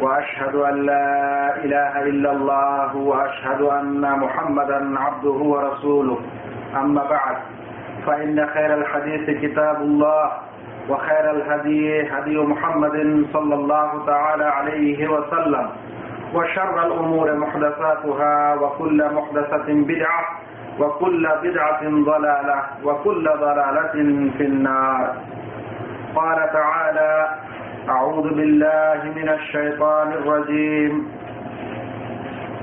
وأشهد أن لا إله إلا الله وأشهد أن محمدا عبده ورسوله. أما بعد فإن خير الحديث كتاب الله وخير الهدي هدي محمد صلى الله تعالى عليه وسلم وشر الأمور محدثاتها وكل محدثة بدعة وكل بدعة ضلالة وكل ضلالة في النار. قال تعالى أعوذ بالله من الشيطان الرجيم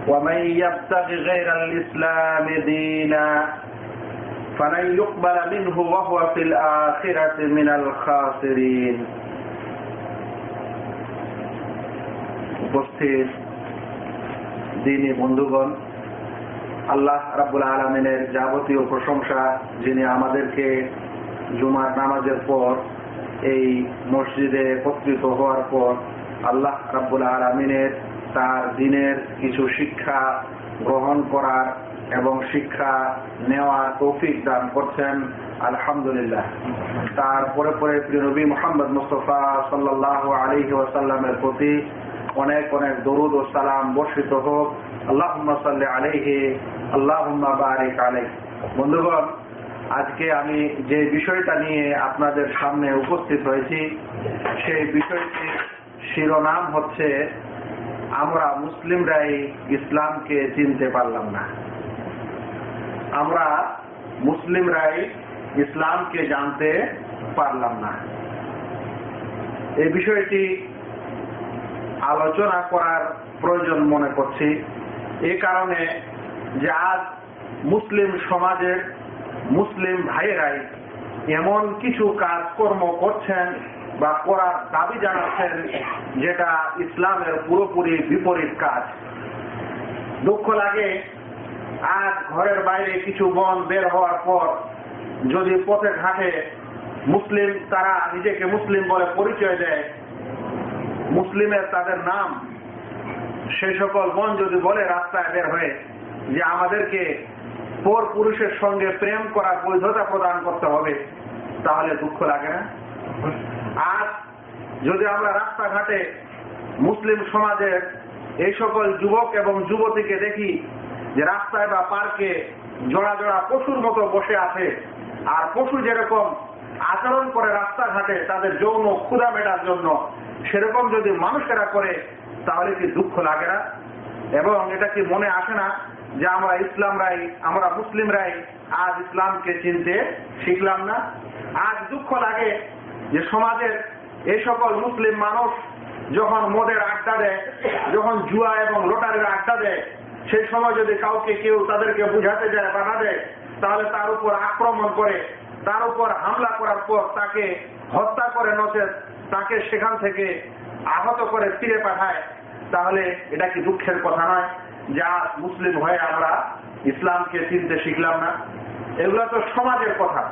ومن يبتغ غير الإسلام دينا فلن يقبل منه وهو في الآخرة من الخاسرين উপস্থিত দিনী বন্ধুগণ আল্লাহ রাবুল আলমিনের যাবতীয় প্রশংসা যিনি আমাদেরকে জুমার নামাজের পর এই মসজিদে একত্রিত হওয়ার পর আল্লাহ রাবুল আলমিনের তার দিনের কিছু শিক্ষা গ্রহণ করার এবং শিক্ষা নেওয়ার তৌফিক দান করছেন, আলহামদুলিল্লাহ। তারপরে পরে প্রিয় নবী মোহাম্মদ মুস্তফা সাল্লাহ আলী ওয়াসাল্লামের প্রতি অনেক অনেক দরুদ ও সালাম বর্ষিত হোক। আল্লাহ সাল্লি আলাইহি আল্লাহ বারিক আলাই বন্ধুগণ আজকে আমি যে বিষয়টা নিয়ে আপনাদের সামনে উপস্থিত হয়েছি, সেই বিষয়টি শিরোনাম হচ্ছে, আমরা মুসলিমরাই ইসলামকে চিনতে পারলাম না। আমরা মুসলিমরাই ইসলামকে জানতে পারলাম না। এই বিষয়টি আলোচনা করার প্রয়োজন মনে করছি। এই কারণে যে আজ মুসলিম সমাজের মুসলিম ভাইয়েরাই এমন কিছু কাজকর্ম করছেন বা করার দাবি জানাচ্ছেন যেটা ইসলামের পুরোপুরি বিপরীত কাজ। দুঃখ লাগে আজ ঘরের বাইরে কিছু বন বের হওয়ার পর যদি পথে ঘাটে মুসলিম তারা নিজেকে মুসলিম বলে পরিচয় দেয়, মুসলিমের তাদের নাম সেই সকল বন যদি বলে রাস্তায় বের হয়ে যে আমাদেরকে পর পুরুষের সঙ্গে প্রেম করার বৈধতা প্রদান করতে হবে, তাহলে দুঃখ লাগে না। আজ যদি আমরা রাস্তাঘাটে মুসলিম সমাজের এই সকল যুবক এবং যুবতীকে দেখি যে রাস্তায় বা পার্কে জোড়া জোড়া পশুর মতো বসে আছে, আর পশু যেরকম আচরণ করে রাস্তাঘাটে তাদের যৌন ক্ষুদা মেটার জন্য সেরকম যদি মানুষেরা করে, তাহলে কি দুঃখ লাগে না? এবং এটা কি মনে আসে না? যে আমরা ইসলামরাই আমরা মুসলিমরাই আজ ইসলামকে চিনতে শিখলাম না। আজ দুঃখ লাগে যে সমাজের এই সকল মুসলিম মানুষ যখন মদের আড্ডা দেয়, যখন জুয়া এবং লোটারের আড্ডা দেয়, সেই সময় যদি কাউকে কেউ তাদেরকে বুঝাতে যায় বাধা দেয়, তাহলে তার উপর আক্রমণ করে, তার উপর হামলা করার পর তাকে হত্যা করে নচেত, তাকে সেখান থেকে আহত করে ফিরে পাঠায়, তাহলে এটা কি দুঃখের কথা নয়? যা মুসলিম হয়ে আমরা ইসলামকে চিনতে শিখলাম না। এগুলো তো সমাজের কথা।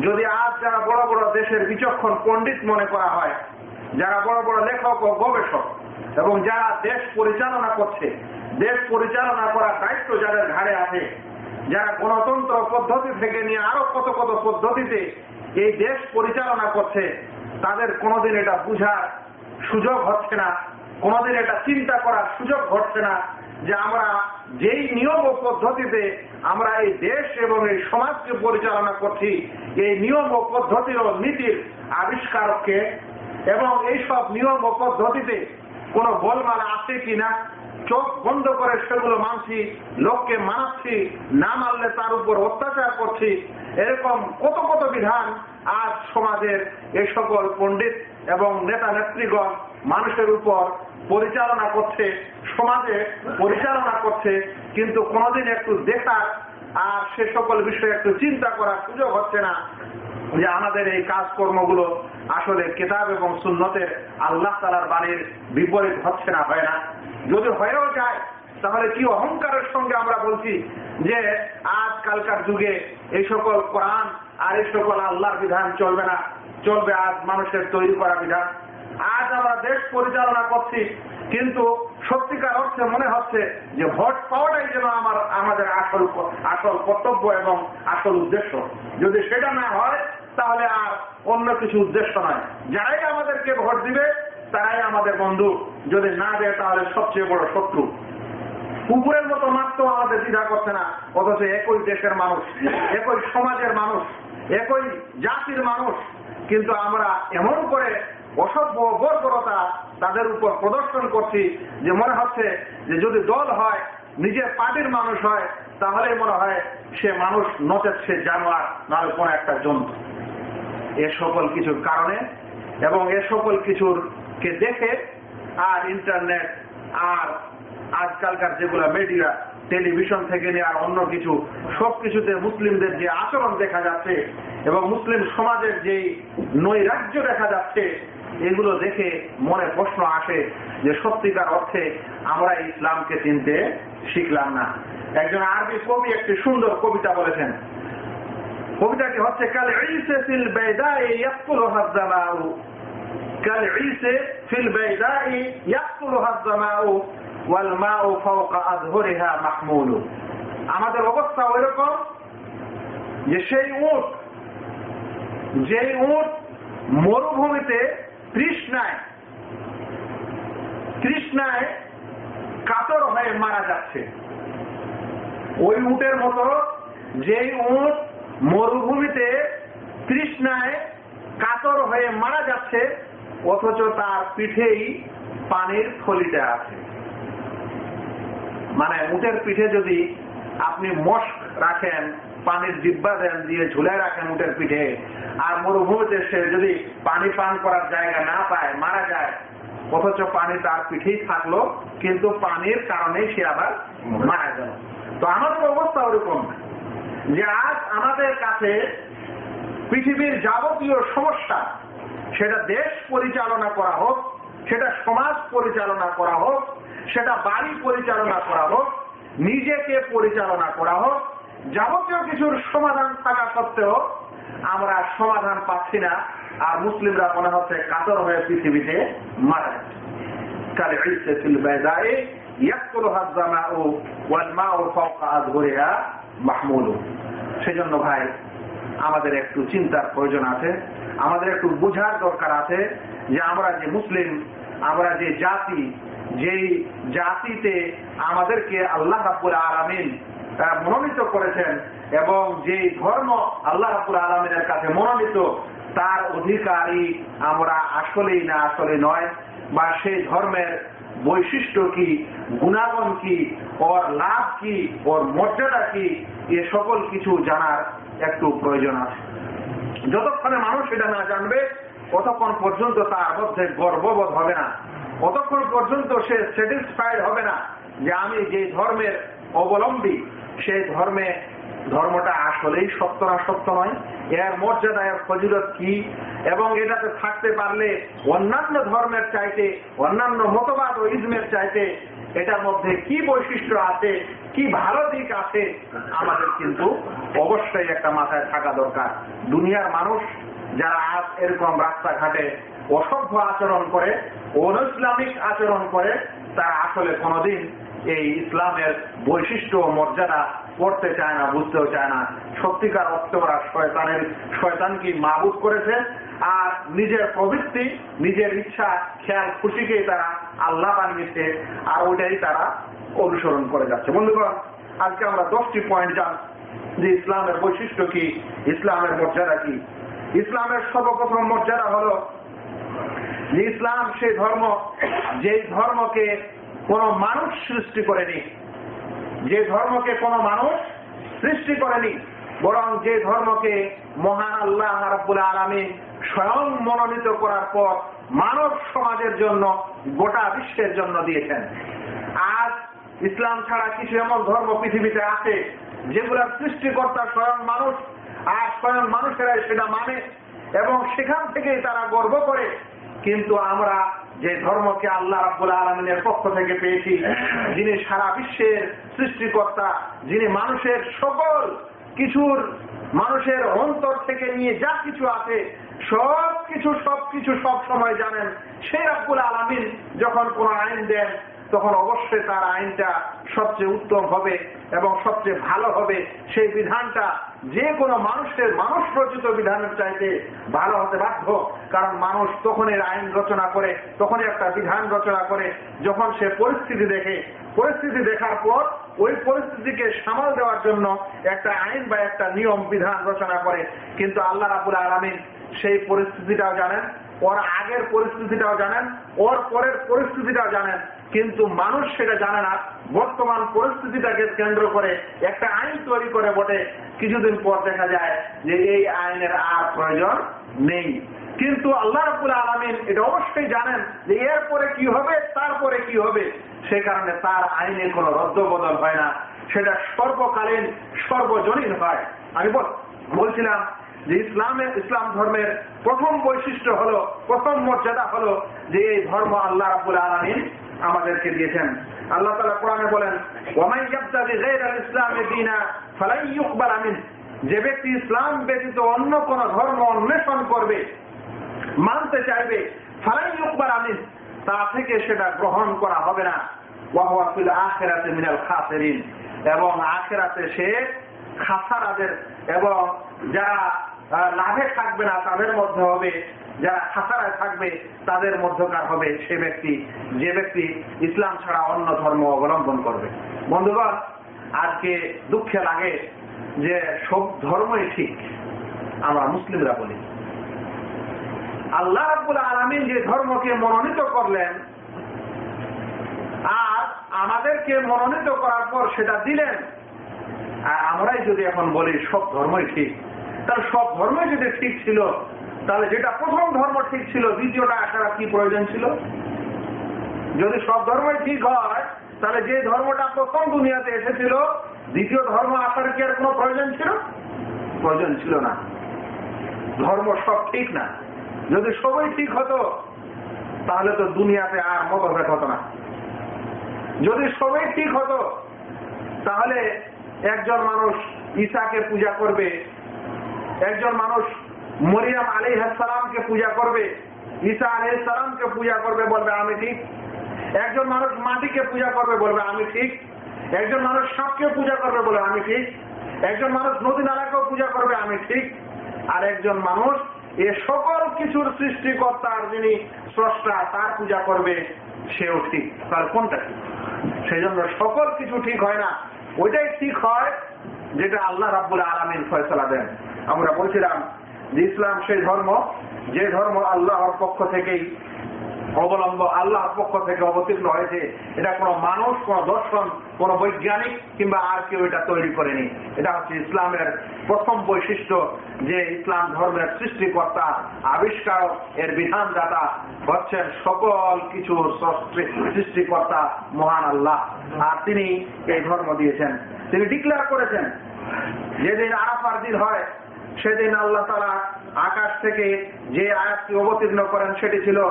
যদি আজ যারা বড় বড় দেশের বিচক্ষণ পণ্ডিত মনে করা হয়, যারা বড় বড় লেখক ও গবেষক, এবং যারা দেশ পরিচালনা করছে, দেশ পরিচালনা করার দায়িত্ব যাদের ঘাড়ে আছে, যারা গণতন্ত্র পদ্ধতি থেকে নিয়ে আরও কত কত পদ্ধতিতে এই দেশ পরিচালনা করছে, তাদের কোনোদিন এটা বুঝার সুযোগ হচ্ছে না, কোনোদিন এটা চিন্তা করার সুযোগ ঘটছে না। যে আমরা যেই নিয়ম ও পদ্ধতিতে আমরা এই দেশ এবং এই সমাজকে পরিচালনা করছি, এই নিয়ম ও পদ্ধতির ও নীতির আবিষ্কারকে এবং এই সব নিয়ম ও পদ্ধতিতে কোনো গোলমাল আছে কিনা চোখ বন্ধ করে সেগুলো মানছি, লোককে মানাচ্ছি, না মানলে তার উপর অত্যাচার করছি, এরকম কত কত বিধান আজ সমাজের এই সকল পণ্ডিত এবং নেতা নেত্রীগণ মানুষের উপর পরিচালনা করছে সমাজে পরিচালনা করছে, কিন্তু কোনোদিন একটু দেখার আর সে সকল বিষয়ে একটু চিন্তা করার সুযোগ হচ্ছে না যে আমাদের এই কাজকর্মগুলো আসলে কেতাব এবং সুন্নতের আল্লাহ তালার বাণীর বিপরীত হচ্ছে না, হয় না। যদি হয়েও যায়, তাহলে কি অহংকারের সঙ্গে আমরা বলছি যে আজকালকার যুগে এই সকল কোরআন আর এই সকল আল্লাহর বিধান চলবে না। চলবে আজ মানুষের তৈরি করা বিধান। আজ আমরা দেশ পরিচালনা করছি, কিন্তু সত্যিকার অর্থে মনে হচ্ছে যে ভোট পাওয়াটাই যেন আমার, আমাদের আসল আসল কর্তব্য এবং আসল উদ্দেশ্য। যদি সেটা না হয়, তাহলে আর অন্য কিছু উদ্দেশ্য নয়। যারাই আমাদেরকে ভোট দিবে, তারাই আমাদের বন্ধু। যদি না দেয়, তাহলে সবচেয়ে বড় শত্রু। কুকুরের মতো মাত্র আমাদের দ্বিধা করছে না, অথচ একই দেশের মানুষ, একই সমাজের মানুষ। একই জাতির মানুষ, কিন্তু আমরা এমন করে অসভ্য বর্বরতা তাদের উপর প্রদর্শন করছি যে মনে হচ্ছে যে যদি দল হয়, নিজের পার্টির মানুষ হয় তাহলে মনে হয় সে মানুষ নচেত সে জানোয়ার, নাহলে কোন একটা জন্তু। এ সকল কিছুর কারণে এবং এ সকল কিছুর কে দেখে আর ইন্টারনেট আর আজকালকার যেগুলা মিডিয়া টেলিভিশন থেকে নিয়ে আর অন্য কিছু, সবকিছুতে মুসলিমদের যে আচরণ দেখা যাচ্ছে এবং মুসলিম সমাজের যে নৈরাজ্য দেখা যাচ্ছে, এগুলো দেখে মনে প্রশ্ন আসে যে সত্যিকার অর্থে আমরা ইসলামকে চিনতে শিখলাম না। একজন আরবি কবি একটি সুন্দর কবিতা বলেছেন, কবিতাটি হচ্ছে, কাল ঈসে ফিল বেদায়ে কাল ঈসে ফিল বেদায়ে আমাদের অবস্থা ওইরকম যে সেই উট, যেই উট মরুভূমিতে তৃষ্ণায় তৃষ্ণায় কাতর হয়ে মারা যাচ্ছে। ওই উটের মতো যেই উট মরুভূমিতে তৃষ্ণায় কাতর হয়ে মারা যাচ্ছে, অথচ তার পিঠেই পানির থলিতে আছে। মানে উটের পিঠে যদি আপনি মস্ক রাখেন, পানির ডিব্বা দেন দিয়ে ঝুলে রাখেন উটের পিঠে, আর মরুভূমিতে সে যদি পানি পান করার জায়গা না পায়, মারা যায়, অথচ পানি তার পিঠেই থাকল, কিন্তু পানির কারণেই সে আবার মারা গেল। তো আমাদের অবস্থা ওরকম যে আজ আমাদের কাছে পৃথিবীর যাবতীয় সমস্যা, সেটা দেশ পরিচালনা করা হোক, সেটা সমাজ পরিচালনা করা হোক সেটা বাড়ি পরিচালনা করা হোক, নিজেকে পরিচালনা করা হোক, যাবতীয় কিছুর সমাধান থাকা সত্ত্বেও আমরা সমাধান পাচ্ছি না, আর মুসলিমরা মনে হচ্ছে কাতর হয়ে পৃথিবীতে মারা আমরা যে জাতি যেই জাতিতে আমাদেরকে আল্লাহ রাব্বুল আলামিন মনোনীত করেছেন এবং যে ধর্ম আল্লাহ রাব্বুল আলামিনের কাছে মনোনীত, তার অধিকারী আমরা আসলেই না আসলে নয়। বা সেই ধর্মের বৈশিষ্ট্য কি, গুণাগুণ কি, ওর লাভ কি, ওর মর্যাদা কি, এ সকল কিছু জানার একটু প্রয়োজন আছে। যতক্ষণে মানুষ এটা না জানবে, ততক্ষণ পর্যন্ত তার মধ্যে গর্ববোধ হবে না। ততক্ষণ পর্যন্ত সে স্যাটিসফাইড হবে না যে আমি যে ধর্মের অবলম্বী, সেই ধর্মে, ধর্মটা আসলেই সত্য না সত্য নয়, এর মর্যাদা, এর ফজিলত কি? এবং এটাতে থাকতে পারলে অন্যান্য ধর্মের চাইতে, অন্যান্য মতবাদ ও ইজমের চাইতে এটার মধ্যে কি বৈশিষ্ট্য আছে, কি ভালো দিক আছে, আমাদের কিন্তু অবশ্যই একটা মাথায় থাকা দরকার। দুনিয়ার মানুষ যারা আজ এরকম রাস্তাঘাটে অসভ্য আচরণ করে অন ইসলামিক আচরণ করে, তারা আসলে কোনোদিন এই ইসলামের বৈশিষ্ট্য মর্যাদা পড়তে চায় না, বুঝতেও চায় না। সত্যিকার অর্থে ওরা শয়তানের, শয়তানকে মাবুদ করেছে, আর নিজের প্রবৃত্তি, নিজের ইচ্ছা, খেয়াল, খুশিকেই তারা আল্লাহ বানিয়েছে, আর ওইটাই তারা অনুসরণ করে যাচ্ছে। বন্ধুগণ, আজকে আমরা দশটি পয়েন্ট জান যে ইসলামের বৈশিষ্ট্য কি, ইসলামের মর্যাদা কি। ইসলামের সর্বপ্রথম মর্যাদা হলো যে ইসলাম সেই ধর্ম যেই ধর্মকে কোন মানুষ সৃষ্টি করেনি, যে ধর্মকে কোন মানুষ সৃষ্টি করেনি, বরং যে ধর্মকে মহান আল্লাহ রাব্বুল আলমী স্বয়ং মনোনীত করার পর মানব সমাজের জন্য, গোটা বিশ্বের জন্য দিয়েছেন। আজ ইসলাম ছাড়া কিছু এমন ধর্ম পৃথিবীতে আছে, যেগুলোর সৃষ্টিকর্তা স্বয়ং মানুষ, আর স্বয়ং মানুষেরাই সেটা মানে এবং সেখান থেকেই তারা গর্ব করে কিন্তু আমরা যে ধর্মকে আল্লাহ রাব্বুল আলমিনের পক্ষ থেকে পেয়েছি যিনি সারা বিশ্বের সৃষ্টিকর্তা যিনি মানুষের সকল কিছুর মানুষের অন্তর থেকে নিয়ে যা কিছু আছে সব কিছু সব কিছু সব সময় জানেন। সেই রাব্বুল আলমিন যখন কোন আইন দেন তখন অবশ্যই তার আইনটা সবচেয়ে উত্তম হবে এবং সবচেয়ে ভালো হবে। সেই বিধানটা যে কোনো মানুষের মানুষ রচিত বিধানের চাইতে ভালো হতে বাধ্য। কারণ মানুষ তখনই আইন রচনা করে, তখনই একটা বিধান রচনা করে। যখন সে পরিস্থিতি দেখে, পরিস্থিতি দেখার পর ওই পরিস্থিতিকে সামাল দেওয়ার জন্য একটা আইন বা একটা নিয়ম, বিধান রচনা করে। কিন্তু আল্লাহ রাবুল আলমিন সেই পরিস্থিতিটাও জানেন, ওর আগের পরিস্থিতিটাও জানেন, ওর পরের পরিস্থিতিটাও জানেন। কিন্তু মানুষ সেটা জানে না। বর্তমান পরিস্থিতিটাকে কেন্দ্র করে একটা আইন তৈরি করে বটে। কিছুদিন পর দেখা যায় যে এই আইনের আর প্রয়োজন নেই। কিন্তু আল্লাহ রাবুল আলমিন এটা অবশ্যই জানেন যে এরপরে কি হবে, তারপরে কি হবে। সে কারণে তার আইনে কোনো রদ্দ বদল হয় না। সেটা সর্বকালীন, সর্বজনীন হয়। আমি বলছিলাম যে ইসলামের, ইসলাম ধর্মের প্রথম বৈশিষ্ট্য হলো, প্রথম মর্যাদা হলো যে এই ধর্ম আল্লাহ রাবুল আলমিন আমাদেরকে দিয়েছেন। আল্লাহ তালা কোরআনে বলেন আমিন যে ব্যক্তি ইসলাম ব্যতীত অন্য কোন ধর্ম অন্বেষণ করবে, মানতে চাইবে, ফালাই ইউকবাল আমিন তা থেকে সেটা গ্রহণ করা হবে না। ওয়াহুয়াফিল আখেরাতে মিনাল খাসেরিন। এবং আখেরাতে সে খাসারাদের এবং যারা লাভে থাকবে না, তাদের মধ্যে হবে, যারা খাসারায় থাকবে, তাদের মধ্যকার হবে সে ব্যক্তি, যে ব্যক্তি ইসলাম ছাড়া অন্য ধর্ম অবলম্বন করবে। বন্ধুগণ, আজকে দুঃখে লাগে যে সব ধর্মই ঠিক, আমরা মুসলিমরা বলি। আল্লাহ রাবুল আলমিন যে ধর্মকে মনোনীত করলেন, আর আমাদেরকে মনোনীত করার পর সেটা দিলেন, আর আমরাই যদি এখন বলি সব ধর্মই ঠিক তাহলে সব ধর্মই যদি ঠিক ছিল, তাহলে যেটা প্রথম ধর্ম ঠিক ছিল, দ্বিতীয়টা আসার কি প্রয়োজন ছিল? যদি সব ধর্মই ঠিক হয়, তাহলে যে ধর্মটা প্রথম দুনিয়াতে এসেছিল, দ্বিতীয় ধর্ম আসার কি আর কোনো প্রয়োজন ছিল? প্রয়োজন ছিল না। ধর্ম সব ঠিক না। যদি সবই ঠিক হতো, তাহলে তো দুনিয়াতে আর মতভেদ হতো না। যদি সবই ঠিক হতো, তাহলে একজন মানুষ ঈশাকে পূজা করবে একজন মানুষ মরিয়াম আলী সালামকে পূজা করবে, ঈসা আলী সালামকে পূজা করবে বলবে, আমি ঠিক। একজন মানুষ মাটিকে পূজা করবে বলবে, আমি ঠিক। একজন মানুষ সাপকে পূজা করবে বলে আমি ঠিক। একজন মানুষ নদী নালাকেও পূজা করবে, আমি ঠিক। আর একজন মানুষ এ সকল কিছুর সৃষ্টিকর্তার যিনি স্রষ্টা, তার পূজা করবে, সেও ঠিক। তার কোনটা ঠিক? সেই জন্য সকল কিছু ঠিক হয় না। ওইটাই ঠিক হয় যেটা আল্লাহ রাব্বুল আলমিন ফয়সলা দেন। আমরা বলছিলাম যে ইসলাম সেই ধর্ম, যে ধর্ম আল্লাহর পক্ষ থেকেই অবলম্ব, আল্লাহর পক্ষ থেকে অবতীর্ণ হয়েছে। এটা কোনো মানুষ, কোন দর্শন, কোন বৈজ্ঞানিক কিংবা আর কেউ এটা তৈরি করেনি। এটা হচ্ছে ইসলামের প্রথম বৈশিষ্ট্য যে ইসলাম ধর্মের সৃষ্টিকর্তা, আবিষ্কারক, এর বিধানদাতা হচ্ছেন সকল কিছু সৃষ্টিকর্তা মহান আল্লাহ। আর তিনি এই ধর্ম দিয়েছেন। তিনি ডিক্লেয়ার করেছেন, যেদিন আরাফার দিন হয় সেদিন আল্লাহ তারা আকাশ থেকে যে আয়াতটি অবতীর্ণ করেন সেটি ছিল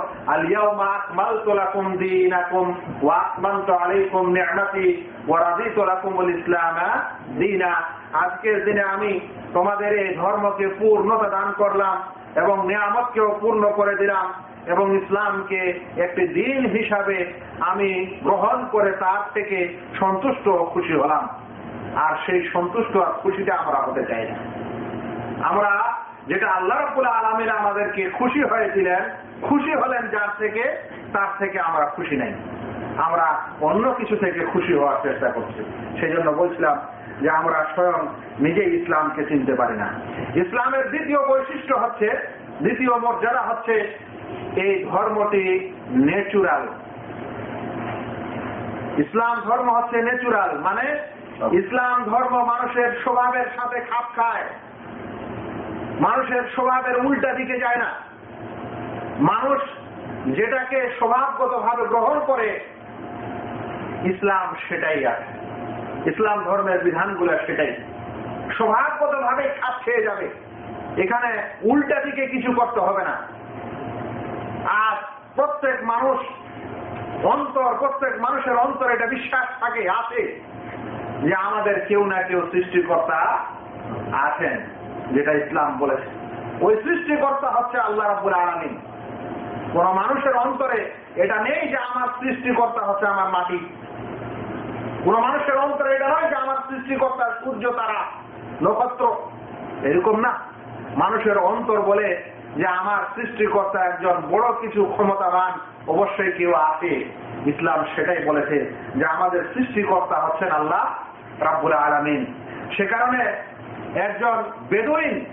আজকের দিনে আমি তোমাদের এই ধর্মকে পূর্ণতা দান করলাম এবং নিয়ামতকেও পূর্ণ করে দিলাম এবং ইসলামকে একটি দিন হিসাবে আমি গ্রহণ করে তার থেকে সন্তুষ্ট ও খুশি হলাম। আর সেই সন্তুষ্ট আর খুশিটা আমরা হতে চাই না। আমরা যেটা আল্লাহ রব্বুল আলমিন আমাদেরকে খুশি হয়েছিলেন খুশি হলেন যার থেকে? তার থেকে আমরা খুশি নাই। আমরা অন্য কিছু থেকে খুশি হওয়ার চেষ্টা করছি। সেই জন্য বলছিলাম যে আমরা স্বয়ং নিজেই ইসলামকে চিনতে পারি না। ইসলামের দ্বিতীয় বৈশিষ্ট্য হচ্ছে দ্বিতীয় মর্যাদা হচ্ছে এই ধর্মটি নেচুরাল ইসলাম ধর্ম হচ্ছে নেচুরাল মানে ইসলাম ধর্ম মানুষের স্বভাবের সাথে খাপ খায়। মানুষের স্বভাবের উল্টা দিকে যায় না। মানুষ যেটাকে স্বভাবগত ভাবে গ্রহণ করে, ইসলাম সেটাই আছে। ইসলাম ধর্মের বিধানগুলো সেটাই। স্বভাবগত ভাবে খাপ খেয়ে যাবে। এখানে উল্টা দিকে কিছু করতে হবে না। আর প্রত্যেক মানুষ অন্তর, প্রত্যেক মানুষের অন্তর এটা বিশ্বাস থাকে, আছে যে আমাদের কেউ না কেউ সৃষ্টিকর্তা আছেন। যেটা ইসলাম বলেছে ওই সৃষ্টিকর্তা হচ্ছে আল্লাহ রাবুল আলমিন। কোন মানুষের অন্তরে এটা নেই যে আমার সৃষ্টিকর্তা হচ্ছে আমার মাটি। কোন মানুষের অন্তরে এটা নয় যে আমার সৃষ্টিকর্তা সূর্য, তারা, নক্ষত্র। এরকম না। মানুষের অন্তর বলে যে আমার সৃষ্টিকর্তা একজন বড় কিছু ক্ষমতাবান অবশ্যই কেউ আছে। ইসলাম সেটাই বলেছে যে আমাদের সৃষ্টিকর্তা হচ্ছেন আল্লাহ রাবুল আলমিন। সে কারণে একজন বেদুইন,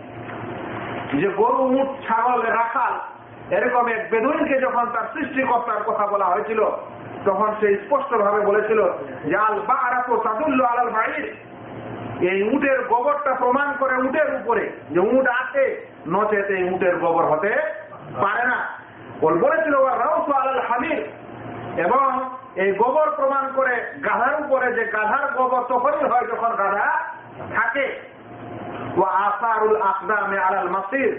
যে গরু উঠ ছাগল, রাখাল, এরকম এক বেদুইনকে যখন তার সৃষ্টিকর্তার কথা বলা হয়েছিল, তখন সে স্পষ্ট ভাবে বলেছিল যে আল বা আলাল বাড়ির এই উটের গোবরটা প্রমাণ করে উটের উপরে, যে উট আছে, নচেত এই উটের গোবর হতে পারে না। ওর বলেছিল রাউসু আলাল হামির। এবং এই গোবর প্রমাণ করে গাধার উপরে যে গাধার গোবর তখনই হয় যখন গাধা থাকে। ও আসারুল আকদামে আলাল মাসির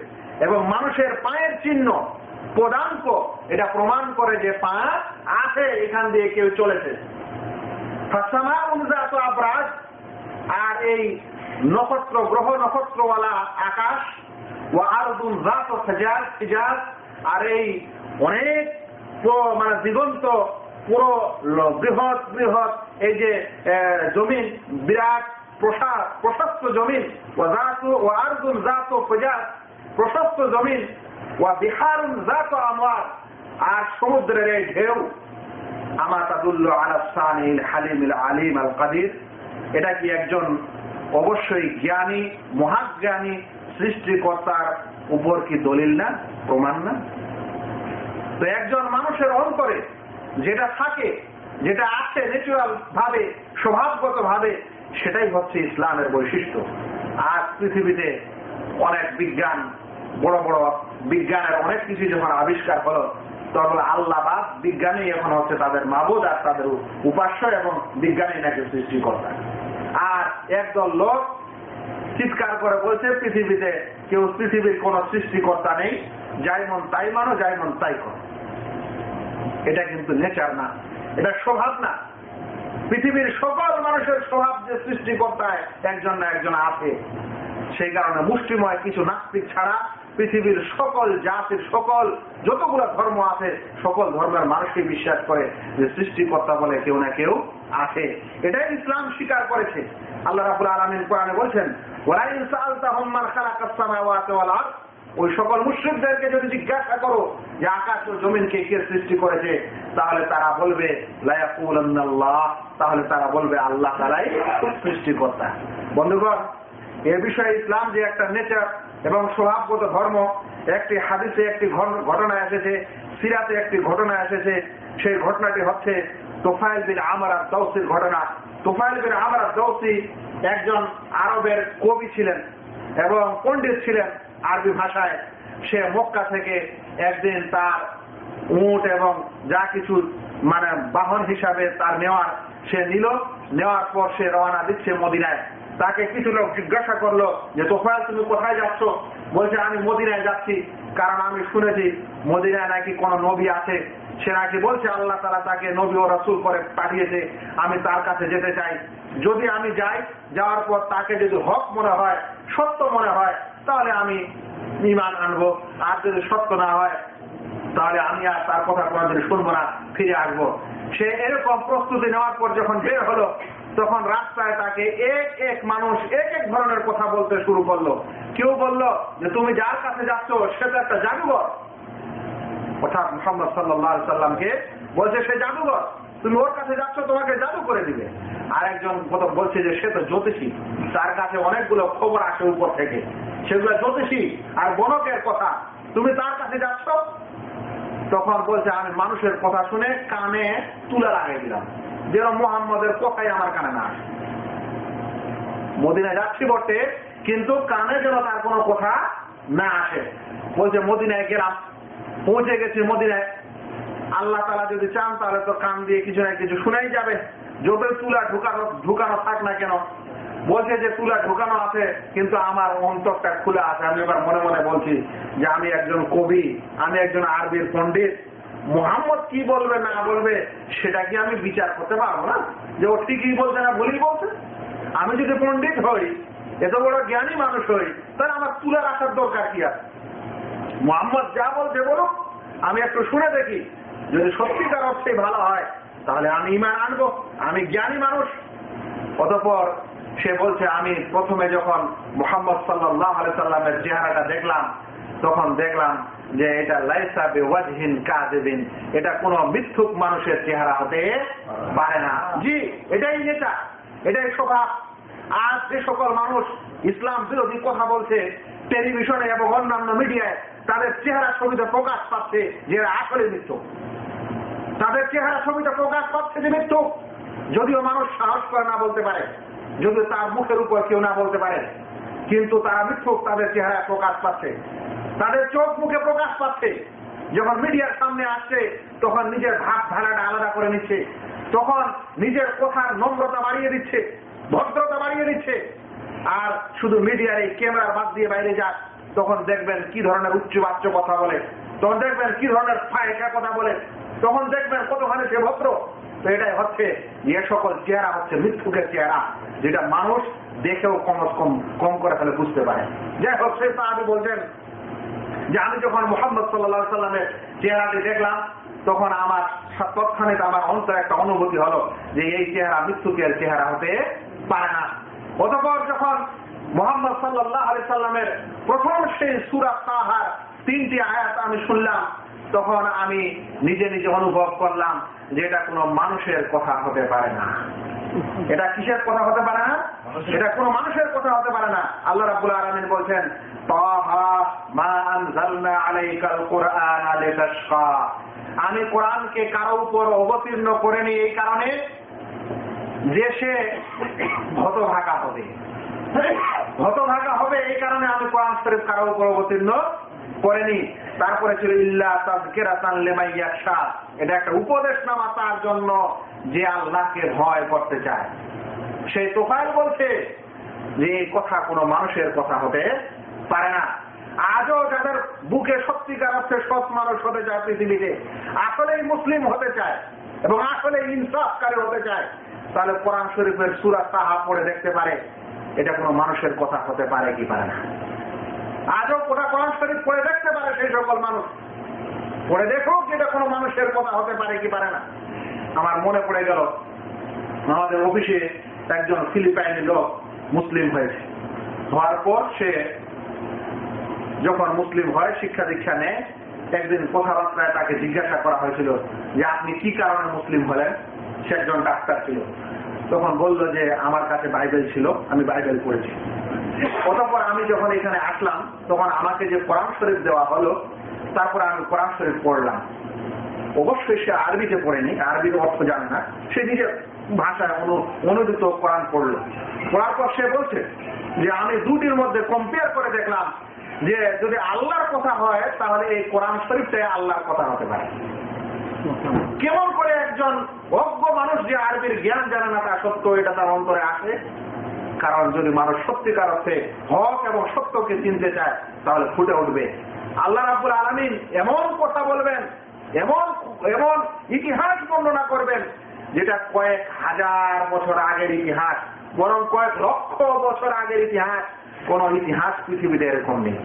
এবং মানুষের পায়ের চিহ্ন, পদাঙ্ক, এটা প্রমাণ করে যে পা আছে, এখান দিয়ে কেউ চলেছে। আর এই নক্ষত্র, গ্রহ নক্ষত্রওয়ালা আকাশ ও আরদুন রাত আর এই অনেক মানে দিগন্ত পুরো বৃহৎ বৃহৎ এই যে জমিন, বিরাট প্রশস্ত জমিন ও জাত ও জাত ও ফেজাজ প্রশস্ত জমিন ও বিহারুন জাত আমার আর সমুদ্রের এই ঢেউ তাদুল্ল আলিম আল কাদির। এটা কি একজন অবশ্যই জ্ঞানী, মহাজ্ঞানী, সৃষ্টিকর্তার উপর কি দলিল না, প্রমাণ না? তো একজন মানুষের অন্তরে যেটা থাকে, যেটা আছে ন্যাচুরাল ভাবে স্বভাবগত ভাবে সেটাই হচ্ছে ইসলামের বৈশিষ্ট্য। আজ পৃথিবীতে অনেক বিজ্ঞান, বড় বড় বিজ্ঞানের অনেক কিছু যখন আবিষ্কার হলো, তখন আল্লাহবাদ বিজ্ঞানী এখন হচ্ছে তাদের মাবুদ আর তাদের উপাস্য এবং বিজ্ঞানী নাকি সৃষ্টিকর্তা। আর একদল লোক চিৎকার করে বলছে, পৃথিবীতে কেউ পৃথিবীর কোন সৃষ্টিকর্তা নেই যাই মন তাই মানো যাই মন তাই করো। এটা কিন্তু নেচার না, এটা স্বভাব না। পৃথিবীর সকল মানুষের স্বভাব যে সৃষ্টিকর্তায় একজন না একজন আছে, সেই কারণে মুষ্টিময় কিছু নাস্তিক ছাড়া পৃথিবীর সকল জাতির সকল যতগুলো ধর্ম আছে, সকল ধর্মের মানুষকে বিশ্বাস করে যে সৃষ্টিকর্তা বলে কেউ না কেউ আছে। এটাই ইসলাম স্বীকার করেছে। আল্লাহ রাবুল আলমিন কোরআনে বলছেন ওরা ইনসালতা হম্মার খালাকাস ওয়াল আরদ ওই সকল মুশ্রিকদেরকে যদি জিজ্ঞাসা করো যে আকাশ ও জমিনকে কে সৃষ্টি করেছে, তাহলে তারা বলবে তাহলে তারা বলবে, আল্লাহ তারাই সৃষ্টিকর্তা। বন্ধুগণ, এ বিষয়ে ইসলাম যে একটা নেচার এবং স্বভাবগত ধর্ম, একটি হাদিসে একটি ঘটনা এসেছে, সিরাতে একটি ঘটনা এসেছে, সেই ঘটনাটি হচ্ছে তোফাইল বিন আমার দৌসির ঘটনা। তোফাইল বিন আমার দৌসি একজন আরবের কবি ছিলেন এবং পণ্ডিত ছিলেন। আরবি ভাষায় সে মক্কা থেকে একদিন তার উট এবং যা কিছু মানে বাহন হিসাবে তার নেওয়ার সে নিল। নেওয়ার পর সে রওনা দিচ্ছে মদিনায়। তাকে কিছু লোক জিজ্ঞাসা করল যে, তোফায়াল, তুমি কোথায় যাচ্ছ? বলছে, আমি মদিনায় যাচ্ছি। কারণ আমি শুনেছি মদিনায় নাকি কোনো নবী আছে। সে নাকি বলছে, আল্লাহ তালা তাকে নবী ও রসুল করে পাঠিয়েছে, আমি তার কাছে যেতে চাই। যদি আমি যাই, যাওয়ার পর তাকে যদি হক মনে হয়, সত্য মনে হয়, তাহলে আমি ইমান আনব। আর যদি সত্য না হয়, তাহলে আমি আর তার কথা কোনোদিন শুনব না, ফিরে আসব। সে এরকম প্রস্তুতি নেওয়ার পর যখন বের হলো, তখন রাস্তায় তাকে এক এক মানুষ, এক এক ধরনের কথা বলতে শুরু করল। কেউ বলল যে, তুমি যার কাছে যাচ্ছ, সে তো একটা জাদুঘর। অর্থাৎ মোহাম্মদ সাল্লাহ সাল্লামকে বলছে, সে জাদুঘর। তুমি ওর কাছে যাচ্ছ, তোমাকে জাদু করে দিবে। আর একজন বলছে যে, সে তো জ্যোতিষী। তার কাছে অনেকগুলো খবর আসে উপর থেকে। সেগুলো জ্যোতিষী আর বনকের কথা। তুমি তার কাছে যাচ্ছ? তখন বলছে, আমি মানুষের কথা শুনে কানে তুলে লাগাই দিলাম। যেন মোহাম্মদের কথাই আমার কানে না আসে। মদিনায় যাচ্ছি বটে, কিন্তু কানে যেন তার কোনো কথা না আসে। বলছে, মদিনায় গেলাম পৌঁছে গেছি মদিনায়। আল্লাহ তালা যদি চান, তাহলে তো কান দিয়ে কিছু না কিছু শুনেই যাবে। যতই তুলা ঢুকানো ঢুকানো থাক না কেন? বলছে যে তুলা ঢুকানো আছে, কিন্তু আমার অন্তরটা খুলে আছে। আমি এবার মনে মনে বলছি যে আমি একজন কবি, আমি একজন আরবির পণ্ডিত। মোহাম্মদ কি বলবে, না বলবে, সেটা কি আমি বিচার করতে পারব না? যে ও ঠিকই বলছে না ভুলই বলছে? আমি যদি পণ্ডিত হই, এত বড় জ্ঞানী মানুষ হই, তাহলে আমার তুলে রাখার দরকার কি আছে? মোহাম্মদ যা বলছে বলুক, আমি একটু শুনে দেখি। যদি সত্যিকার অর্থে ভালো হয়, তাহলে আমি ইমান আনব, আমি জ্ঞানী মানুষ। অতপর সে বলছে, আমি প্রথমে যখন মোহাম্মদ সাল্লাহ সাল্লামের চেহারাটা দেখলাম, তখন দেখলাম যে এটা লাইসা বেওয়াজহীন কাজেবিন এটা কোনো মিথ্যুক মানুষের চেহারা হতে পারে না। জি, এটাই নেতা, এটাই স্বভাব আজ যে সকল মানুষ ইসলাম বিরোধী কথা বলছে, টেলিভিশনে এবং অন্যান্য মিডিয়ায় তাদের চেহারা ছবিতে প্রকাশ পাচ্ছে যে আসলে মৃত্যু তাদের চেহারা ছবিতে প্রকাশ পাচ্ছে যে মৃত্যু যদিও মানুষ সাহস করে না বলতে পারে, যদিও তার মুখের উপর কেউ না বলতে পারে, কিন্তু তারা মিথ্যুক তাদের চেহারায় প্রকাশ পাচ্ছে। তাদের চোখ মুখে প্রকাশ পাচ্ছে। যখন মিডিয়ার সামনে আসছে, তখন নিজের ভাব ধারাটা আলাদা করে নিচ্ছে। তখন নিজের কথার নম্রতা বাড়িয়ে দিচ্ছে, ভদ্রতা বাড়িয়ে দিচ্ছে। আর শুধু মিডিয়ার এই ক্যামেরার বাদ দিয়ে বাইরে যাক তখন দেখবেন কি ধরনের উচ্চ বাচ্চ কথা বলে, তখন দেখবেন কি ধরনের ফায়কা কথা বলে, তখন দেখবেন কতখানি সে ভদ্র। তো এটাই হচ্ছে এ সকল চেহারা হচ্ছে মৃত্যুকের চেহারা, যেটা মানুষ দেখেও কম কম করে ফেলে, বুঝতে পারে। যাই হোক সে সাহাবি বলছেন যে আমি যখন মোহাম্মদ সাল্লা সাল্লামের চেহারাটি দেখলাম, তখন আমার তৎক্ষণে আমার অন্তর একটা অনুভূতি হলো যে এই চেহারা মৃত্যুকের চেহারা হতে পারে না। অতপর যখন মোহাম্মদ সাল্লাহ আলি সাল্লামের প্রথম সেই সুরা তাহার তিনটি আয়াত আমি শুনলাম তখন আমি নিজে নিজে অনুভব করলাম যে এটা কোনো মানুষের কথা হতে পারে না। এটা কিসের কথা হতে পারে না? এটা কোনো মানুষের কথা হতে পারে না। আল্লাহ রাবুল আলমিন বলছেন আমি কোরআনকে কারও উপর অবতীর্ণ করেনি এই কারণে যে সে হতভাগা হবে। হতভাগা হবে এই কারণে আমি কোরআন শরীফ কারও উপর অবতীর্ণ করেনি। তারপরে ছিল ইল্লা তাজকেরাতান এটা একটা উপদেশ নামা তার জন্য যে আল্লাহকে ভয় করতে চায়। সেই তোফাইল বলছে যে কথা কোনো মানুষের কথা হতে পারে না। আজও যাদের বুকে সত্যিকার অর্থে সৎ মানুষ হতে চায় পৃথিবীতে, আসলেই মুসলিম হতে চায় এবং আসলে ইনসাফকারী হতে চায়, তাহলে কোরআন শরীফের সুরা তাহা পড়ে দেখতে পারে। এটা কোনো মানুষের কথা হতে পারে কি পারে না। আজও কোটা কোরআন শরীফ পড়ে দেখতে পারে সেই সকল মানুষ। পড়ে দেখুক যেটা কোনো মানুষের কথা হতে পারে কি পারে না। আমার মনে পড়ে গেল, আমাদের অফিসে একজন ফিলিপাইনি লোক মুসলিম হয়েছে। হওয়ার পর সে যখন মুসলিম হয়, শিক্ষা দীক্ষা নেয়, একদিন কথাবার্তায় তাকে জিজ্ঞাসা করা হয়েছিল যে, আপনি কি কারণে মুসলিম হলেন? সে একজন ডাক্তার ছিল। তখন বলল যে আমার কাছে বাইবেল ছিল, আমি বাইবেল পড়েছি। অতপর আমি যখন এখানে আসলাম, তখন আমাকে যে কোরআন শরীফ দেওয়া হলো, তারপর আমি কোরআন শরীফ পড়লাম। অবশ্যই সে আরবিতে পড়েনি, আরবির অর্থ জানে না। সে নিজের ভাষায় অনুদিত কোরআন পড়ল। পড়ার পর সে বলছে যে, আমি দুটির মধ্যে কম্পেয়ার করে দেখলাম যে, যদি আল্লাহর কথা হয়, তাহলে এই কোরআন শরীফটাই আল্লাহর কথা হতে পারে। কেমন করে একজন অজ্ঞ মানুষ যে আরবির জ্ঞান জানে না তা সত্য, এটা তার অন্তরে আসে? কারণ যদি মানুষ সত্যিকার অর্থে হক এবং সত্যকে চিনতে চায়, তাহলে ফুটে উঠবে। আল্লাহ রাবুল আলমিন এমন কথা বলবেন, এমন এমন ইতিহাস বর্ণনা করবেন, যেটা কয়েক হাজার বছর আগের ইতিহাস, বরং কয়েক লক্ষ বছর আগের ইতিহাস। কোন ইতিহাস পৃথিবীতে এরকম নেই।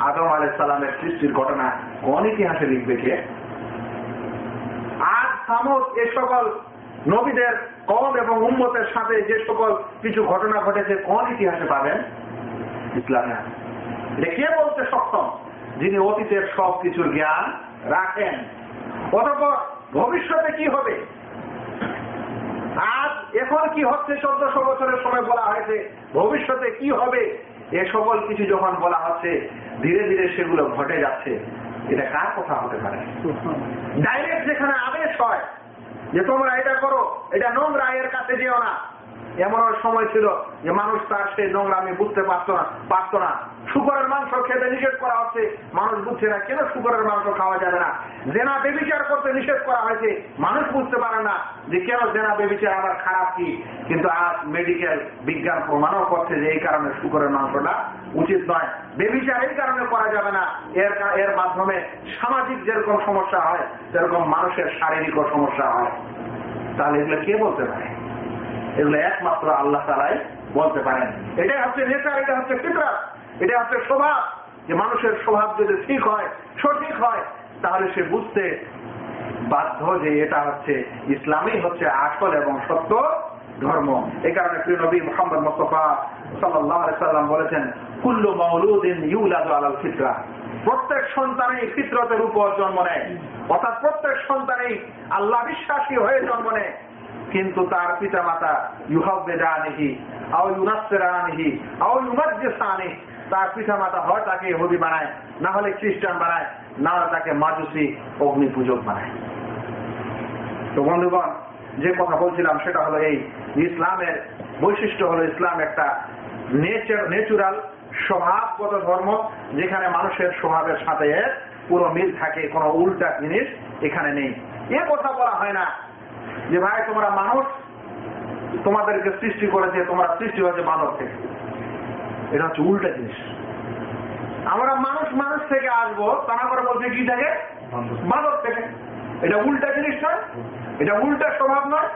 আদম আলাই সালামের সৃষ্টির ঘটনা কোন ইতিহাসে লিখবে কে সামত এ সকল নবীদের কম এবং উন্মতের সাথে যে সকল কিছু ঘটনা ঘটেছে কোন ইতিহাসে পাবেন? ইসলামে এটা কে বলতে সক্ষম? যিনি অতীতের সব কিছুর জ্ঞান রাখেন। অতপর ভবিষ্যতে কি হবে? আজ, এখন কি হচ্ছে? চোদ্দশো বছরের সময় বলা হয়েছে, ভবিষ্যতে কি হবে? এ সকল কিছু যখন বলা হচ্ছে, ধীরে ধীরে সেগুলো ঘটে যাচ্ছে। এটা কার কথা হতে পারে? ডাইরেক্ট যেখানে আদেশ হয় যে তোমরা এটা করো, এটা নোংরা এর কাছে যেও না। এমন সময় ছিল যে মানুষ তার সেই নোংরা আমি বুঝতে পারতো না পারতো না। শুকরের মাংস খেতে নিষেধ করা হচ্ছে, মানুষ বুঝছে না কেন শুকরের মাংস খাওয়া যাবে না? জেনা বেবিচার করতে নিষেধ করা হয়েছে, মানুষ বুঝতে পারে না যে কেন জেনা বেবিচার আবার খারাপ কি। কিন্তু আজ মেডিকেল বিজ্ঞান প্রমাণও করছে যে এই কারণে শুকরের মাংসটা উচিত নয়। বেবিচার এই কারণে করা যাবে না। এর এর মাধ্যমে সামাজিক যেরকম সমস্যা হয়, সেরকম মানুষের শারীরিক সমস্যা হয়। তাহলে এগুলো কে বলতে পারে? এগুলো একমাত্র আল্লাহ তালাই বলতে পারেন। এটাই হচ্ছে নেচার এটা হচ্ছে ফিতরাত এটা হচ্ছে স্বভাব। যে মানুষের স্বভাব যদি ঠিক হয়, সঠিক হয়, তাহলে সে বুঝতে বাধ্য যে এটা হচ্ছে ইসলামই হচ্ছে আসল এবং সত্য। ধর্ম। এই কারণে প্রিয় নবী মোহাম্মদ মুস্তফা সাল্লাম বলেছেন, কুল্লু মৌলুদিন ইউলাদ আলাল ফিতরা। প্রত্যেক সন্তানই ফিতরতের উপর জন্ম নেয়। অর্থাৎ প্রত্যেক সন্তানই আল্লাহ বিশ্বাসী হয়ে জন্ম নেয়। কিন্তু তার পিতা মাতা ইউহাবেদানিহি তার পিতা মাতা হয় তাকে ইহুদি বানায়, না হলে খ্রিস্টান বানায়, না হলে তাকে মাজুসি অগ্নি পূজক বানায়। তো বন্ধুগণ যে কথা বলছিলাম সেটা হলো এই ইসলামের বৈশিষ্ট্য হলো ইসলাম একটা নেচুরাল স্বভাবগত ধর্ম যেখানে মানুষের স্বভাবের সাথে পুরো মিল থাকে কোনো উল্টা জিনিস এখানে নেই। এ কথা বলা হয় না যে ভাই তোমরা মানুষ তোমাদেরকে সৃষ্টি করেছে তোমরা সৃষ্টি হয়েছে মানব থেকে। এটা হচ্ছে উল্টা জিনিস। আমরা মানুষ মানুষ থেকে আসব তারা করে বলছে কি থেকে। মানব থেকে। এটা উল্টা জিনিস নয়। এটা উল্টা স্বভাব নয়।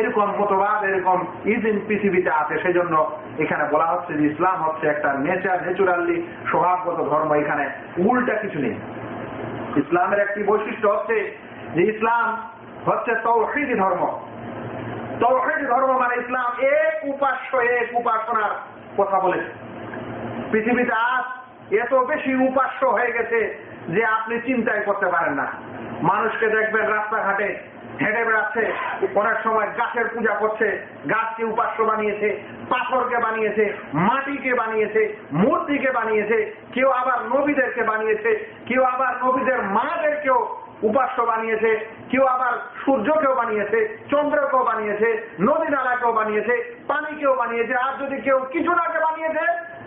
এরকম মতবাদ, এরকম ইদিন পৃথিবীতে আছে, সেজন্য এখানে বলা হচ্ছে যে ইসলাম হচ্ছে একটা নেচার ন্যাচুরালি স্বভাবগত ধর্ম, এখানে উল্টা কিছু নেই। ইসলামের একটি বৈশিষ্ট্য হচ্ছে যে ইসলাম হচ্ছে তৌহিদি ধর্ম। তৌহিদি ধর্ম মানে ইসলাম এক উপাস্য, এক উপাসনার কথা বলেছে। পৃথিবীতে আজ এত বেশি উপাস্য হয়ে গেছে যে আপনি চিন্তাই করতে পারেন না। মানুষকে দেখবেন রাস্তাঘাটে হেঁটে বেড়াচ্ছে, অনেক সময় গাছের পূজা করছে, গাছকে উপাস্য বানিয়েছে, পাথরকে বানিয়েছে, মাটিকে বানিয়েছে, মূর্তিকে বানিয়েছে, কেউ আবার নবীদেরকে বানিয়েছে, কেউ আবার নবীদের মাদেরকেও উপাস্য বানিয়েছে, কেউ আবার সূর্যকেও বানিয়েছে, চন্দ্রকেও বানিয়েছে নদী নালাকেও বানিয়েছে, পানিকেও বানিয়েছে, আর যদি কেউ কিছু নাকে বানিয়েছে,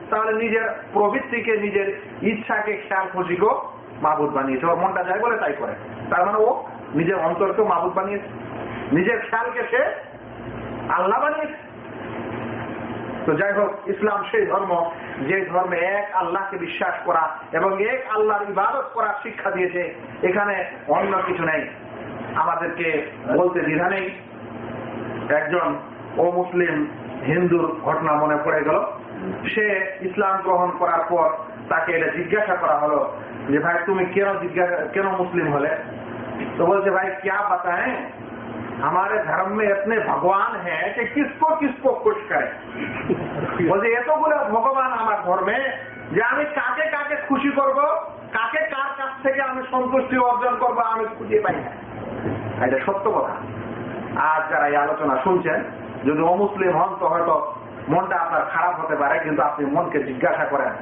তাহলে নিজের প্রবৃত্তিকে, নিজের ইচ্ছাকে খেয়াল খুশিকেও মাবুদ বানিয়েছে। ওর মনটা যায় বলে তাই করে। তার মানে ও নিজের অন্তরকেও মাবুদ বানিয়েছে। নিজের খেয়ালকে সে আল্লাহ বানিয়েছে। তো যাই হোক, ইসলাম সেই ধর্ম, যে ধর্মে এক আল্লাহকে বিশ্বাস করা এবং এক আল্লাহর ইবাদত করার শিক্ষা দিয়েছে, এখানে অন্য কিছু নেই। আমাদেরকে বলতে দ্বিধা নেই। একজন অমুসলিম হিন্দুর ঘটনা মনে পড়ে গেল। সে ইসলাম গ্রহণ করার পর তাকে এটা জিজ্ঞাসা করা হলো যে, ভাই, তুমি কেন জিজ্ঞাসা, কেন মুসলিম হলে? तो बोलते भाई क्या बताएं हमारे धर्म में इतने भगवान हैं कि किसको किसको खुश करें বলছে এতগুলো ভগবান আমার ধর্মে যে আমি কাকে কাকে খুশি করব কাকে কার কাছ থেকে আমি সন্তুষ্টি অর্জন করব আমি খুঁজে পাই না এটা সত্য কথা আজ যারা এই আলোচনা শুনছেন যদি অমুসলিম হন তো হয়তো মনটা আপনার খারাপ হতে পারে কিন্তু আপনি মনকে জিজ্ঞাসা করেন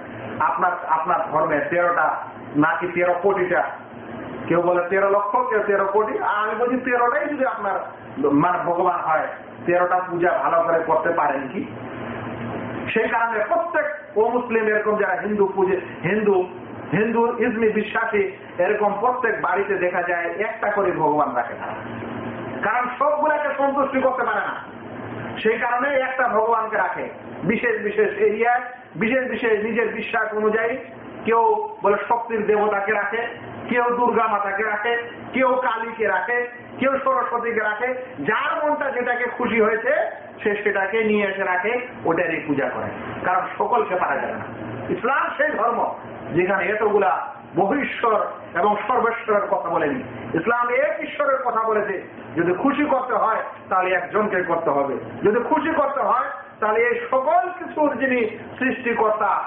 আপনার আপনার ধর্মে তেরোটা নাকি তেরো কোটিটা কেউ বলে তেরো লক্ষ, কেউ তেরো কোটি। আর আমি বলছি, তেরোটাই যদি আপনার মানে ভগবান হয়, তেরোটা পূজা ভালো করে করতে পারেন কি? সেই কারণে প্রত্যেক ও মুসলিম, এরকম যারা হিন্দু পুজো, হিন্দু হিন্দু ইসমি বিশ্বাসী, এরকম প্রত্যেক বাড়িতে দেখা যায়, একটা করে ভগবান রাখে কারণ সবগুলাকে সন্তুষ্টি করতে পারে না। সেই কারণে একটা ভগবানকে রাখে। বিশেষ বিশেষ এরিয়ায়, বিশেষ বিশেষ নিজের বিশ্বাস অনুযায়ী কেউ বলে শক্তির দেবতাকে রাখে। কেউ দুর্গা মাতাকে রাখে, কেউ কালীকে রাখে, কেউ সরস্বতীকে রাখে, যার মনটা যেটাকে খুশি হয়েছে, সে সেটাকে নিয়ে এসে রাখে ওটারই পূজা করে। কারণ সকলকে পারা যাবে না। ইসলাম সেই ধর্ম, যেখানে এতগুলা বহিশ্বর এবং সর্বেশ্বরের কথা বলেনি। ইসলাম এক ঈশ্বরের কথা বলেছে, যদি খুশি করতে হয়, তাহলে একজনকে করতে হবে। যদি খুশি করতে হয়, তাহলে এই সকল কিছুর যিনি সৃষ্টিকর্তা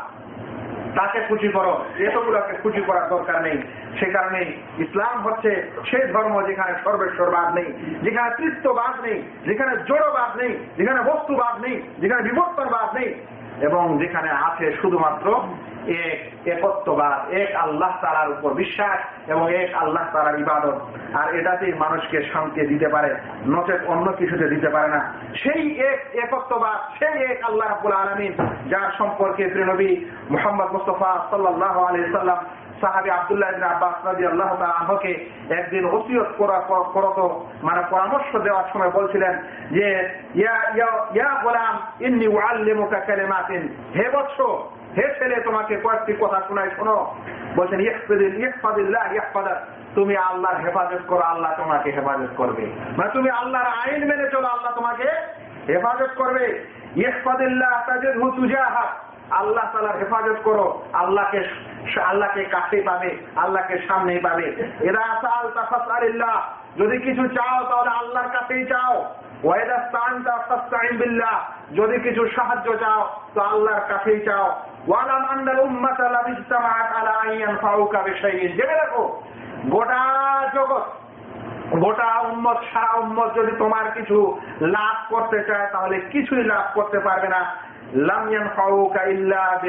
তাকে খুশি করো, এতগুলোকে খুশি করার দরকার নেই। সে কারণে ইসলাম হচ্ছে সেই ধর্ম যেখানে সর্বেশ্বরবাদ নেই, যেখানে তৃত্ববাদ নেই, যেখানে জড়বাদ নেই, যেখানে বস্তুবাদ নেই, যেখানে বিবর্তনবাদ নেই, এবং যেখানে আছে শুধুমাত্র এক একত্ববাদ, এক আল্লাহ তালার উপর বিশ্বাস এবং এক আল্লাহ তালার ইবাদত। আর এটাতেই মানুষকে শান্তি দিতে পারে, নচেত অন্য কিছুতে দিতে পারে না। সেই এক একত্ববাদ, সেই এক আল্লাহ আলমিন, যার সম্পর্কে প্রিনবী মোহাম্মদ মুস্তফা সাল্লাহ আলি সাহাবি আব্দুল্লাহ আব্বাস তাআলা আনহুকে একদিন করত মানে পরামর্শ দেওয়ার সময় বলছিলেন যে, ইয়া ইয়া গোলাম, ইন্নী কালিমাতিন, হে বৎস হে ছেলে, তোমাকে কয়েকটি কথা শোনাই, শোনো। বলছেন তুমি আল্লাহর হেফাজত করো, আল্লাহ তোমাকে হেফাজত করবে। মানে তুমি আল্লাহর আইন মেনে চলো, আল্লাহ তোমাকে হেফাজত করবে। আল্লাহ তালার হেফাজত করো, আল্লাহকে আল্লাহকে কাছে পাবে, আল্লাহকে সামনেই পাবে। এরা আসাল তাফাসারিল্লাহ যদি কিছু চাও, তাহলে আল্লাহর কাছেই চাও। যদি কিছু সাহায্য চাও, তো আল্লাহর কাছেই চাও। তাহলে কিছুই লাভ করতে পারবে না। লামিয়ান ফাউকা ইল্লা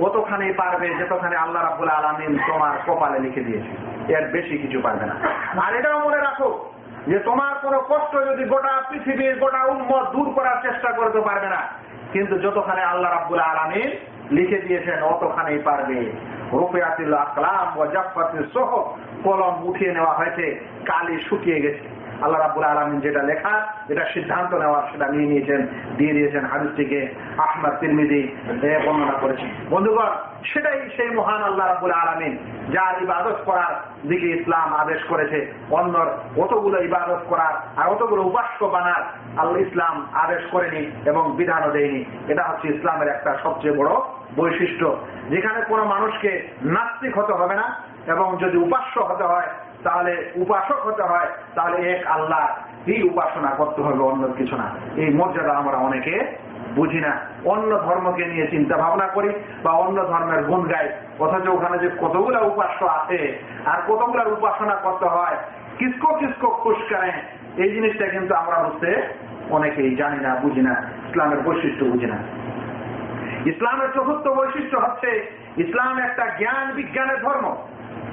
অতখানেই পারবে যতখানে আল্লাহ রাব্বুল আলামিন তোমার কপালে লিখে দিয়েছে। এর বেশি কিছু পারবে না। আর এটাও মনে রাখো যে তোমার কোনো কষ্ট যদি গোটা পৃথিবীর গোটা উন্মত দূর করার চেষ্টা করতে পারবে না, কিন্তু যতখানে আল্লাহ রাবুল আলমীর লিখে দিয়েছেন অতখানেই পারবে। রুফিয়াতিল আকলাম ও জাফাতিল সহ কলম উঠিয়ে নেওয়া হয়েছে, কালি শুকিয়ে গেছে। আল্লাহ রাবুল আলমিন যেটা লেখা, যেটা সিদ্ধান্ত নেওয়ার সেটা নিয়ে নিয়েছেন, দিয়ে দিয়েছেন হাদিসটিকে আহমদ তিরমিদি বর্ণনা করেছেন। বন্ধুগণ, সেটাই সেই মহান আল্লাহ রাবুল আলমিন যার ইবাদত করার দিকে ইসলাম আদেশ করেছে, অন্যর অতগুলো ইবাদত করার আর অতগুলো উপাস্য বানার আল্লাহ ইসলাম আদেশ করেনি এবং বিধানও দেয়নি। এটা হচ্ছে ইসলামের একটা সবচেয়ে বড় বৈশিষ্ট্য। যেখানে কোনো মানুষকে নাস্তিক হতে হবে না এবং যদি উপাস্য হতে হয় তাহলে উপাসক হতে হয়, তাহলে এক আল্লাহ এই উপাসনা করতে হবে অন্য কিছু না। এই মর্যাদা আমরা অনেকে বুঝি না। অন্য ধর্মকে নিয়ে চিন্তা ভাবনা করি বা অন্য ধর্মের গুণ গাই। অথচ ওখানে যে কতগুলো উপাস্য আছে আর কতগুলো উপাসনা করতে হয়, কিসকো কিসকো খুশ এই জিনিসটা কিন্তু আমরা বুঝতে অনেকেই জানি না, বুঝি না। ইসলামের বৈশিষ্ট্য বুঝি না। ইসলামের চতুর্থ বৈশিষ্ট্য হচ্ছে, ইসলাম একটা জ্ঞান বিজ্ঞানের ধর্ম।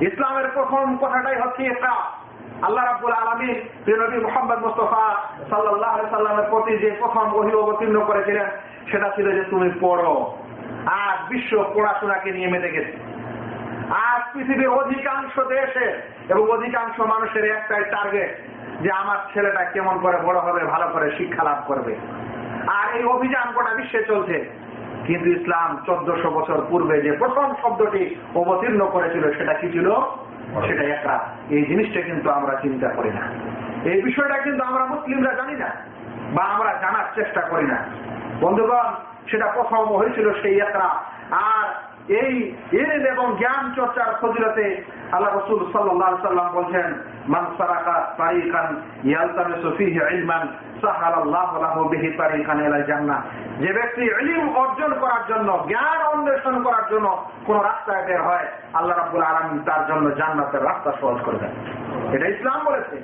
ইসলামের প্রথম কথাটাই হচ্ছে এটা। আল্লাহ রাবুল আলমীর নবী মোহাম্মদ মুস্তফা সাল্লাহ সাল্লামের প্রতি যে প্রথম ওহি অবতীর্ণ করেছিলেন, সেটা ছিল যে তুমি পড়ো। আর বিশ্ব পড়াশোনাকে নিয়ে মেতে গেছে। আর পৃথিবীর অধিকাংশ দেশে এবং অধিকাংশ মানুষের একটাই টার্গেট যে আমার ছেলেটা কেমন করে বড় হবে, ভালো করে শিক্ষা লাভ করবে। আর এই অভিযান গোটা বিশ্বে চলছে। কিন্তু ইসলাম চোদ্দশো বছর পূর্বে যে প্রথম শব্দটি অবতীর্ণ করেছিল, সেটা কি ছিল? সেটা একটা। এই জিনিসটা কিন্তু আমরা চিন্তা করি না। এই বিষয়টা কিন্তু আমরা মুসলিমরা জানি না, বা আমরা জানার চেষ্টা করি না। বন্ধুগণ, সেটা প্রথম হয়েছিল সেই যাত্রা আর এই এবং জ্ঞান চর্চার ফজিলতে আল্লাহ রসুল সাল্লাহ সাল্লাম বলছেন যে ব্যক্তি অর্জন করার জন্য, জ্ঞান অন্বেষণ করার জন্য কোন রাস্তায় বের হয়, আল্লাহ তার জন্য জান্নাতের রাস্তা সহজ করে দেন। এটা ইসলাম বলেছে।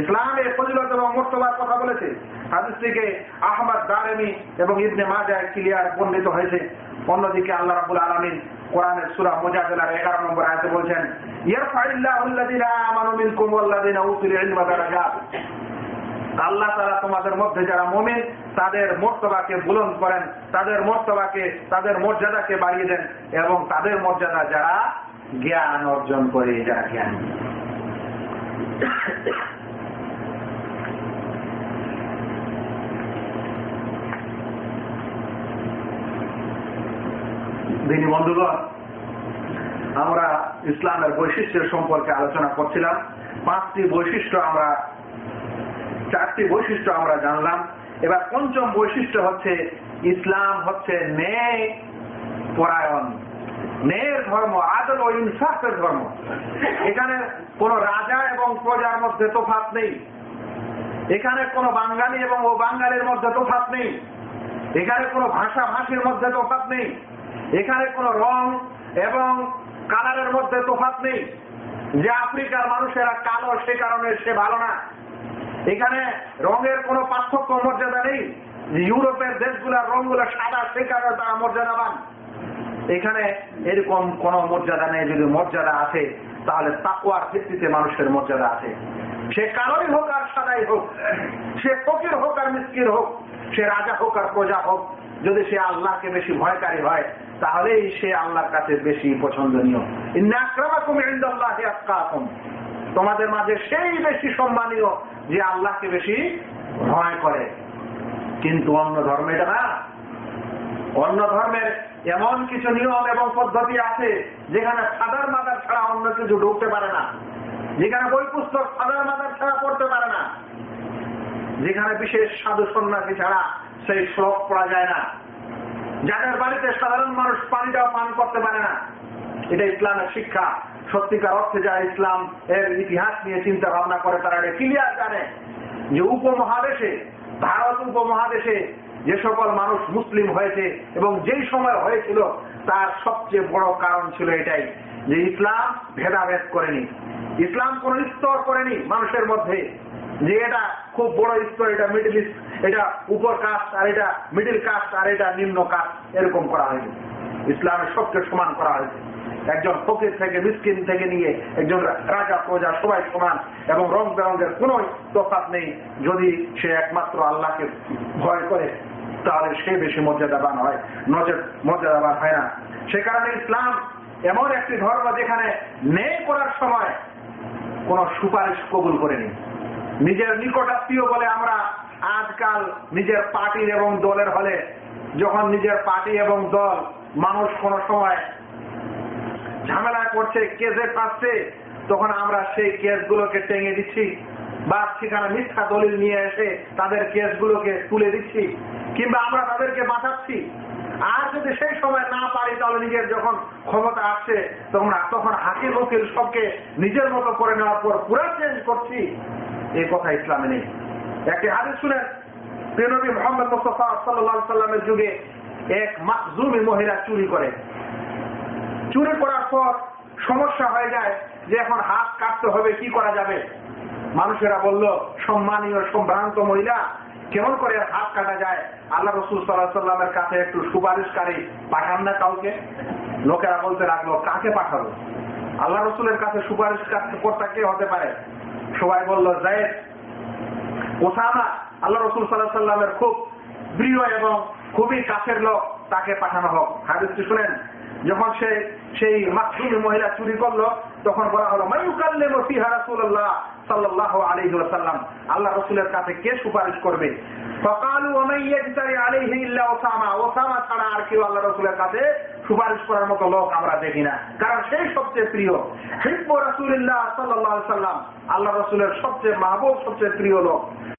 ইসলাম ফজিলত এবং কথা বলেছে। হাদিসটিকে আহমদ দারেমি এবং ইবনে মাজায় ক্লিয়ার বর্ণিত হয়েছে। অন্যদিকে আল্লাহ রাবুল আলমিন কোরআনের নম্বর আল্লাহ তারা তোমাদের মধ্যে যারা মোমেন, তাদের মর্তবাকে বুলন করেন, তাদের মর্তবাকে তাদের মর্যাদাকে বাড়িয়ে দেন এবং তাদের মর্যাদা যারা জ্ঞান অর্জন করে, যারা জ্ঞান। দিনী বন্ধুগণ, আমরা ইসলামের বৈশিষ্ট্যের সম্পর্কে আলোচনা করছিলাম। পাঁচটি বৈশিষ্ট্য আমরা, চারটি বৈশিষ্ট্য আমরা জানলাম। এবার পঞ্চম বৈশিষ্ট্য হচ্ছে, ইসলাম হচ্ছে ন্যায় পরায়ণ ন্যায়ের ধর্ম আদল ও ইনসাফের ধর্ম। এখানে কোন রাজা এবং প্রজার মধ্যে তোফাত নেই। এখানে কোন বাঙালি এবং ও বাঙালির মধ্যে তোফাত নেই। এখানে কোন ভাষা ভাষীর মধ্যে তোফাত নেই। এখানে কোন রং এবং কালারের মধ্যে তোফাত নেই। যে আফ্রিকার মানুষেরা কালো, সে কারণে সে ভালো না। এখানে রঙের কোনো পার্থক্য মর্যাদা নেই। ইউরোপের দেশগুলার রংগুলো সাদা, সে কারণে তারা মর্যাদাবান। এখানে এরকম কোন মর্যাদা নেই। যদি মর্যাদা আছে, তাহলে তাকুয়ার ভিত্তিতে মানুষের মর্যাদা আছে। সে কালোই হোক আর সাদাই হোক, সে ফকির হোক আর মিসকির হোক, সে রাজা হোক আর প্রজা হোক, যদি সে আল্লাহকে বেশি ভয়কারী হয় তাহলেই সে আল্লাহর কাছে বেশি পছন্দনীয়। তোমাদের মাঝে সেই বেশি সম্মানীয় যে আল্লাহকে বেশি ভয় করে। কিন্তু অন্য ধর্মে এটা না। অন্য ধর্মের এমন কিছু নিয়ম এবং পদ্ধতি আছে, যেখানে সাদার মাদার ছাড়া অন্য কিছু ঢুকতে পারে না। যেখানে বই পুস্তক সাদার মাদার ছাড়া পড়তে পারে না। যেখানে বিশেষ সাধু সন্ন্যাসী ছাড়া সেই শ্লোক পড়া যায় না। যাদের বাড়িতে সাধারণ মানুষ পানিটাও পান করতে পারে না, এটা ইসলামের শিক্ষা। সত্যিকার অর্থে যারা ইসলাম এর ইতিহাস নিয়ে চিন্তা ভাবনা করে, তারা এটা ক্লিয়ার জানে। যে উপমহাদেশে, ভারত উপমহাদেশে যে সকল মানুষ মুসলিম হয়েছে এবং যেই সময় হয়েছিল, তার সবচেয়ে বড় কারণ ছিল এটাই, যে ইসলাম ভেদাভেদ করেনি। ইসলাম কোন স্তর করেনি মানুষের মধ্যে। যে এটা খুব বড় স্তর, এটা মিডিল এটা উপর কাস্ট আর এটা মিডিল কাস্ট আর এটা নিম্ন কাস্ট এরকম করা হয়েছে। ইসলামের সবকে সমান করা হয়েছে। একজন ফকির থেকে মিসকিন থেকে নিয়ে একজন রাজা, প্রজা সবাই সমান এবং রং বেরঙ্গের কোন তফাৎ নেই। যদি সে একমাত্র আল্লাহকে ভয় করে, তাহলে সে বেশি মর্যাদাবান হয় নজর মর্যাদাবান হয় না। সে কারণে ইসলাম এমন একটি ধর্ম যেখানে নেই করার সময় কোন সুপারিশ কবুল করেনি। নিজের নিকটাত্মীয় বলে আমরা আজকাল নিজের পার্টির এবং দলের হলে যখন নিজের পার্টি এবং দল মানুষ কোন সময় ঝামেলা করছে, কেসে পাচ্ছে, তখন আমরা সেই কেসগুলোকে টেঙে দিচ্ছি বা সেখানে মিথ্যা দলিল নিয়ে এসে তাদের কেসগুলোকে তুলে দিচ্ছি কিংবা আমরা তাদেরকে বাঁচাচ্ছি। আর যদি সেই সময় না পারি, তাহলে নিজের যখন ক্ষমতা আসছে, তখন তখন হাকিম উকিল সবকে নিজের মতো করে নেওয়ার পর পুরা চেঞ্জ করছি। এই কথা ইসলামে নেই। একটি হাদিস শুনেন প্রিয়নবী মোহাম্মদ মুস্তফা সাল্লাহ সাল্লামের যুগে এক মাকজুমি মহিলা চুরি করে। চুরি করার পর সমস্যা হয়ে যায় যে এখন হাত কাটতে হবে, কি করা যাবে? মানুষেরা বলল, সম্মানীয়, সম্ভ্রান্ত মহিলা, কেমন করে হাত কাটা যায়? আল্লাহ রসুল সাল্লাহ সাল্লামের কাছে একটু সুপারিশকারী পাঠান না কাউকে? লোকেরা বলতে লাগল, কাকে পাঠাবো? আল্লাহ রসুলের কাছে সুপারিশ কর্তা কে হতে পারে? সবাই বলল, জায়েদ, ওসামা, আল্লাহ রসুল সাল্লাহ সাল্লামের খুব প্রিয় এবং খুবই কাছের লোক, তাকে পাঠানো হোক। হাদিসটি শুনেন, যখন সে সেই মাতৃ মহিলা চুরি করল, তখন বলা হলো মাইকাল্লে মসিহা রাসূলুল্লাহ ওয়াসাল্লাম, আল্লাহ রসুলের কাছে কে সুপারিশ করবে? কাছে সুপারিশ করার মতো লোক আমরা কারণ সেই সবচেয়ে প্রিয়। সাল্লাম আল্লাহ সবচেয়ে সবচেয়ে প্রিয় লোক।